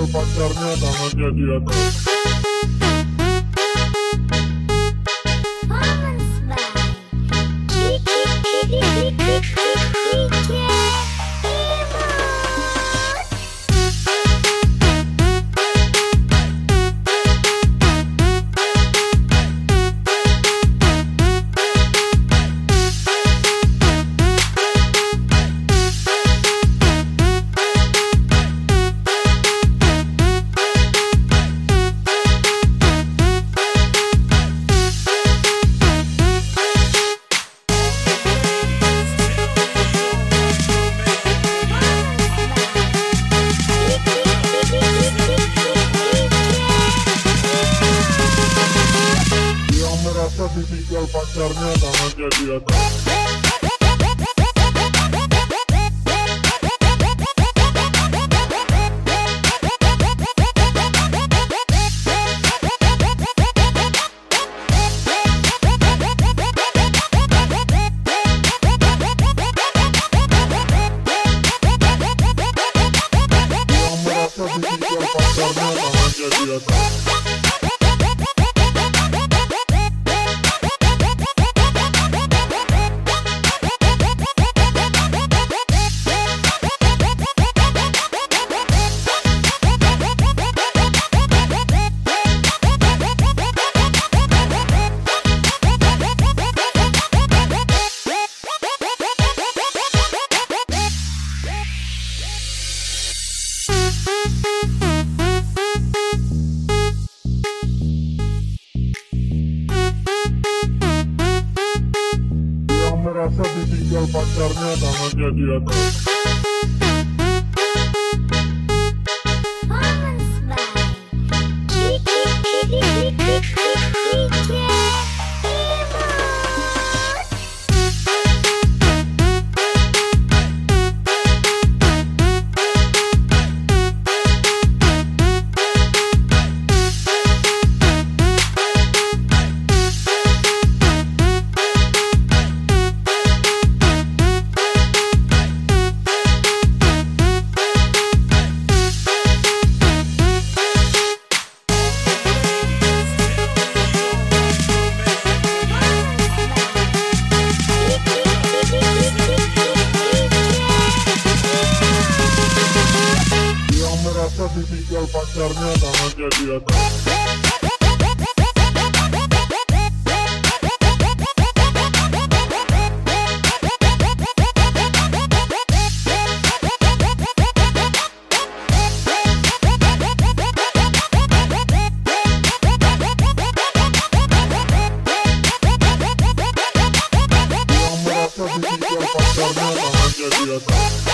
pegang pacarnya tangannya di atas. Pacarnya tangannya di atas Yang merasa ditinggal pacarnya tangannya Yang merasa ditinggal pacarnya tangannya di atas típica al pasarme a la mañana. Yo, yo,